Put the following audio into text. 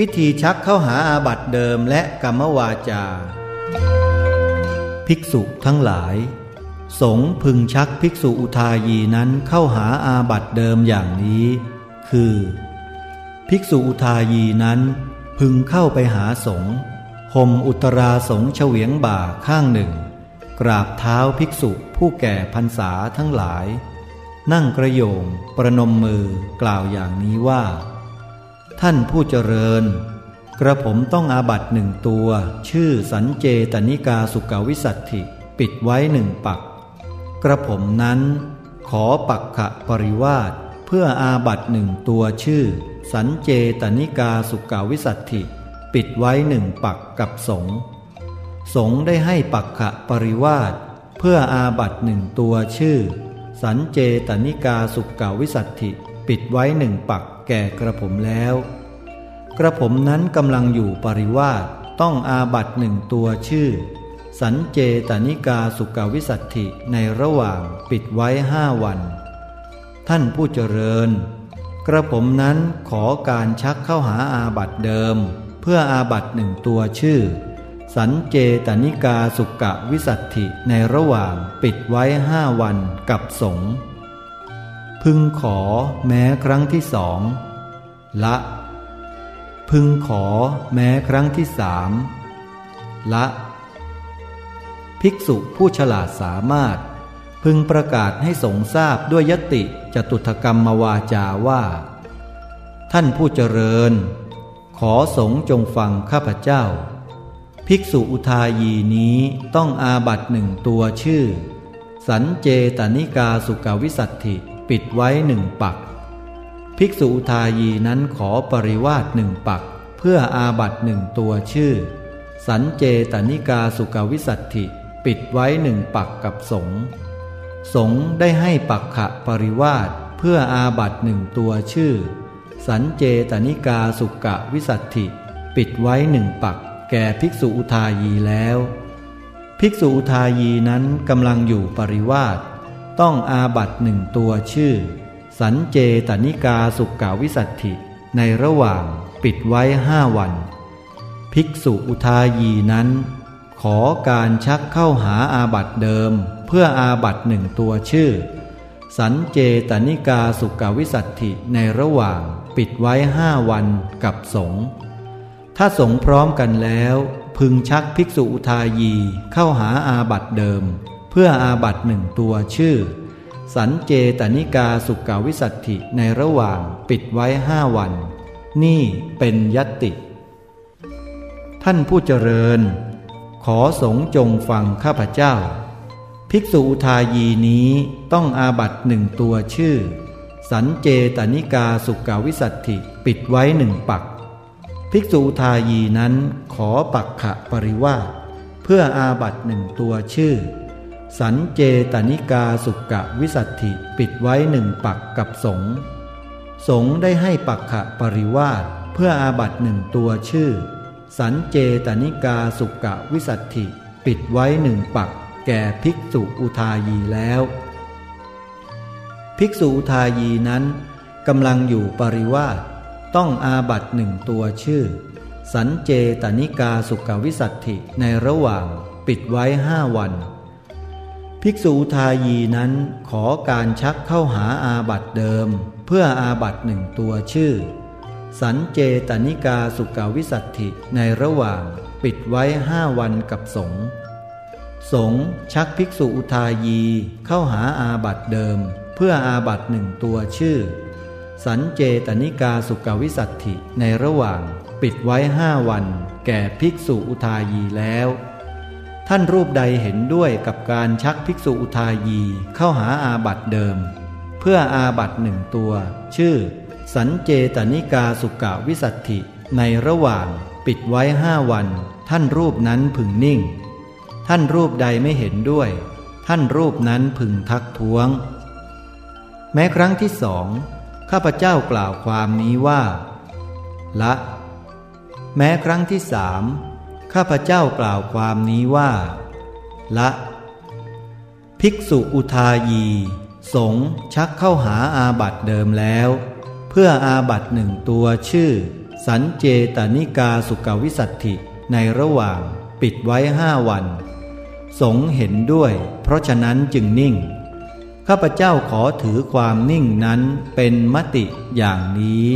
วิธีชักเข้าหาอาบัตเดิมและกรรมวาจา ภิกษุทั้งหลาย สงพึงชักภิกษุอุทายีนั้นเข้าหาอาบัตเดิมอย่างนี้ คือ ภิกษุอุทายีนั้น พึงเข้าไปหาสงห่มอุตราสงเฉวียงบ่าข้างหนึ่ง กราบเท้าภิกษุผู้แก่พรรษาทั้งหลาย นั่งกระโยงประนมมือกล่าวอย่างนี้ว่า ท่านผู้เจริญ กระผมต้องอาบัตหนึ่งตัว ชื่อสันเจตนิกาสุกาวิสัตถิ ปิดไว้หนึ่งปัก กระผมนั้น ขอปักขะปริวาสเพื่ออาบัตหนึ่งตัวชื่อ สันเจตนิกาสุกาวิสัตถิ ปิดไว้หนึ่งปักกับสงสงได้ให้ปักขะปริวาสเพื่ออาบัตหนึ่งตัวชื่อ สันเจตนิกาสุกาวิสัตถิ ปิดไว้หนึ่งปัก แก่กระผมแล้ว กระผมนั้นกำลังอยู่ปริวาสต้องอาบัตหนึ่งตัวชื่อ สันเจตนิกาสุกาวิสัตถิในระหว่างปิดไว้ห้าวัน ท่านผู้เจริญ กระผมนั้นขอการชักเข้าหาอาบัตเดิม เพื่ออาบัตหนึ่งตัวชื่อ สันเจตนิกาสุกะวิสัตถิในระหว่างปิดไว้ห้าวันกับสงฆ์ พึงขอแม้ครั้งที่สองละ พึงขอแม้ครั้งที่สามละ ภิกษุผู้ฉลาดสามารถ พึงประกาศให้สงทราบด้วยยติจตุถกรรมมวาจาว่า ท่านผู้เจริญ ขอสงจงฟังข้าพเจ้า ภิกษุอุทายีนี้ต้องอาบัตหนึ่งตัวชื่อ สันเจตนิกาสุกาวิสัตถิ ปิดไว้หนึ่งปัก ภิกษุทายีนั้นขอปริวาสหนึ่งปัก เพื่ออาบัตหนึ่งตัวชื่อ สันเจตนิกาสุกวิสัตถิ ปิดไว้หนึ่งปักกับสงสงได้ให้ปักขะปริวาสเพื่ออาบัตหนึ่งตัวชื่อ สันเจตนิกาสุกวิสัตถิ ปิดไว้หนึ่งปัก แก่ภิกษุอุทายีแล้ว ภิกษุอุทายีนั้นกำลังอยู่ปริวาส ต้องอาบัตหนึ่งตัวชื่อ สันเจตนิกาสุกกาวิสัตถิ ในระหว่างปิดไว้ห้าวัน ภิกษุอุทายีนั้น ขอการชักเข้าหาอาบัตเดิม เพื่ออาบัติหนึ่งตัวชื่อ สัญเจตนิกาสุกกวิสัฏฐิในระหว่างปิดไว้ห้าวันกับสงฆ์ ถ้าสงฆ์พร้อมกันแล้ว พึงชักภิกษุอุทายีเข้าหาอาบัตเดิม เพื่ออาบัติหนึ่งตัวชื่อ สัญเจตนิกาสุกกวิสัฏฐิในระหว่างปิดไว้ห้าวัน นี่เป็นญัตติ ท่านผู้เจริญ ขอสงจงฟังข้าพเจ้า ภิกษุทายีนี้ต้องอาบัตหนึ่งตัวชื่อ สันเจตนิกาสุกาวิสัตถิปิดไว้หนึ่งปัก ภิกษุทายีนั้นขอปักขะปริวาเพื่ออาบัตหนึ่งตัวชื่อ สันเจตนิกาสุกะวิสัตถิปิดไว้หนึ่งปักกับสง สงได้ให้ปักขะปริวาสเพื่ออาบัตหนึ่งตัวชื่อ สันเจตนิกาสุกะวิสัตถิ ปิดไว้หนึ่งปัก แก่ภิกษุอุทายีแล้ว ภิกษุอุทายีนั้นกำลังอยู่ปริวาสต้องอาบัตหนึ่งตัวชื่อ สันเจตนิกาสุกวิสัตถิในระหว่างปิดไว้ห้าวัน ภิกษุทายีนั้นขอการชักเข้าหาอาบัตเดิม เพื่ออาบัตหนึ่งตัวชื่อ สันเจตนิกาสุกาวิสัตถิในระหว่างปิดไว้ห้าวันกับสงสงชักภิกษุอุทายีเข้าหาอาบัตเดิม เพื่ออาบัตหนึ่งตัวชื่อ สันเจตนิกาสุกาวิสัตถิในระหว่างปิดไว้ห้าวัน แก่ภิกษุอุทายีแล้ว ท่านรูปใดเห็นด้วยกับการชักภิกษุอุทายีเข้าหาอาบัตเดิม เพื่ออาบัตหนึ่งตัว ชื่อ สันเจตนิกาสุกาวิสัตถิในระหว่างปิดไว้ห้าวัน ท่านรูปนั้นพึงนิ่ง ท่านรูปใดไม่เห็นด้วย ท่านรูปนั้นพึงทักท้วง แม้ครั้งที่สองข้าพเจ้ากล่าวความนี้ว่า ละ แม้ครั้งที่สาม ข้าพเจ้ากล่าวความนี้ว่า ละ ภิกษุอุทายี สงชักเข้าหาอาบัตเดิมแล้ว เพื่ออาบัตหนึ่งตัวชื่อ สันเจตนิกาสุกวิสัตถิในระหว่างปิดไว้ห้าวัน สงเห็นด้วย เพราะฉะนั้นจึงนิ่ง ข้าพเจ้าขอถือความนิ่งนั้นเป็นมติอย่างนี้